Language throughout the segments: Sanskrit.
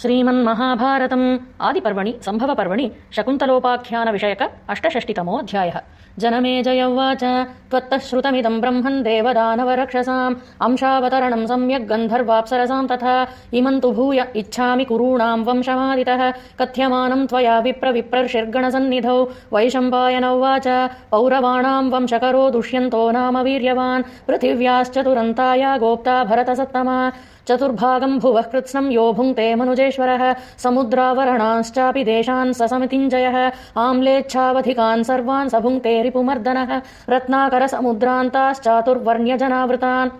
श्रीमन्महाभारतम् आदिपर्वणि सम्भवपर्वणि शकुन्तलोपाख्यानविषयक अष्टषष्टितमोऽध्यायः। जनमे जय उवाच। त्वत्तः श्रुतमिदम् ब्रह्मन् देवदानवरक्षसाम् अंशावतरणम् सम्यग् गन्धर्वाप्सरसाम् तथा इमम् तु भूय इच्छामि कुरूणाम् वंशमादितः। कथ्यमानम् त्वया विप्रविप्रर्षिर्गणसन्निधौ वैशम्पायन उवाच। पौरवाणाम् वंशकरो दुष्यन्तो नाम वीर्यवान्। पृथिव्याश्चतुरन्ताया गोप्ता भरतसत्तमा चतुर्भागम् भुवः कृत्स्नम् यो भुङ्क्ते मनुजेश्वरः समुद्रावरणांश्चापि देशान् स समितिञ्जयः आम्लेच्छावधिकान् सर्वान् स भुङ्क्ते रिपुमर्दनः रत्नाकरसमुद्रान्ताश्चातुर्वर्ण्यजनावृतान्।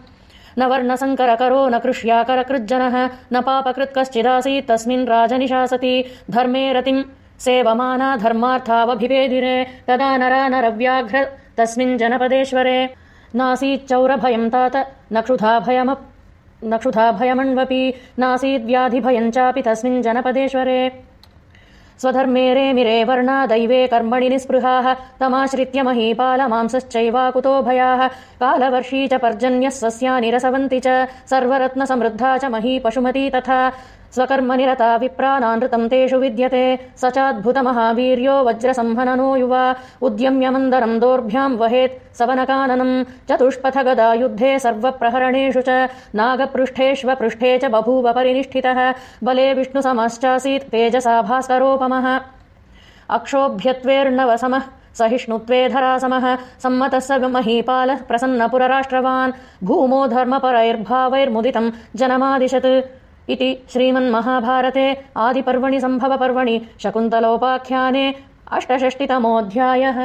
न वर्णसङ्करकरो न कृष्याकरकृज्जनः न पापकृत् कश्चिदासीत् तस्मिन् राजनिशासति। धर्मे रतिम् सेवमाना धर्मार्थावभिवेदिरे तदा नरा नरव्याघ्र तस्मिन् जनपदेश्वरे। नासीच्चौरभयम् तात न क्षुधाभयमप् न क्षुधाभयमण्वपि नासीद्व्याधिभयम् चापि तस्मिन् जनपदेश्वरे। स्वधर्मे रेमिरे वर्णा दैवे कर्मणि निःस्पृहाः तमाश्रित्य महीपालमांसश्चैवाकुतो भयाः कालवर्षी च पर्जन्यः सस्यानि रसवन्ति च सर्वरत्नसमृद्धा च मही पशुमती तथा स्वकर्मनिरता विप्रानानृतम् तेषु विद्यते। स चाद्भुतमहावीर्यो वज्रसंहननो युवा। उद्यम्यमन्दरम् दोर्भ्याम् वहेत् सवनकाननम् चतुष्पथ गदा युद्धे सर्वप्रहरणेषु च नागपृष्ठेष्वपृष्ठे च बभूव परिनिष्ठितः। बले विष्णुसमश्चासीत् तेजसा भास्करोपमः। अक्षोभ्यत्वेर्णवसमः। सहिष्णुत्वे धरासमः। सम्मतः स महीपालः प्रसन्नपुरराष्ट्रवान्। भूमो धर्मपरैर्भावैर्मुदितम् जनमादिशत् इति श्रीमन्महाभारते आदिपर्वणि सम्भवपर्वणि शकुन्तलोपाख्याने अष्टषष्टितमोऽध्यायः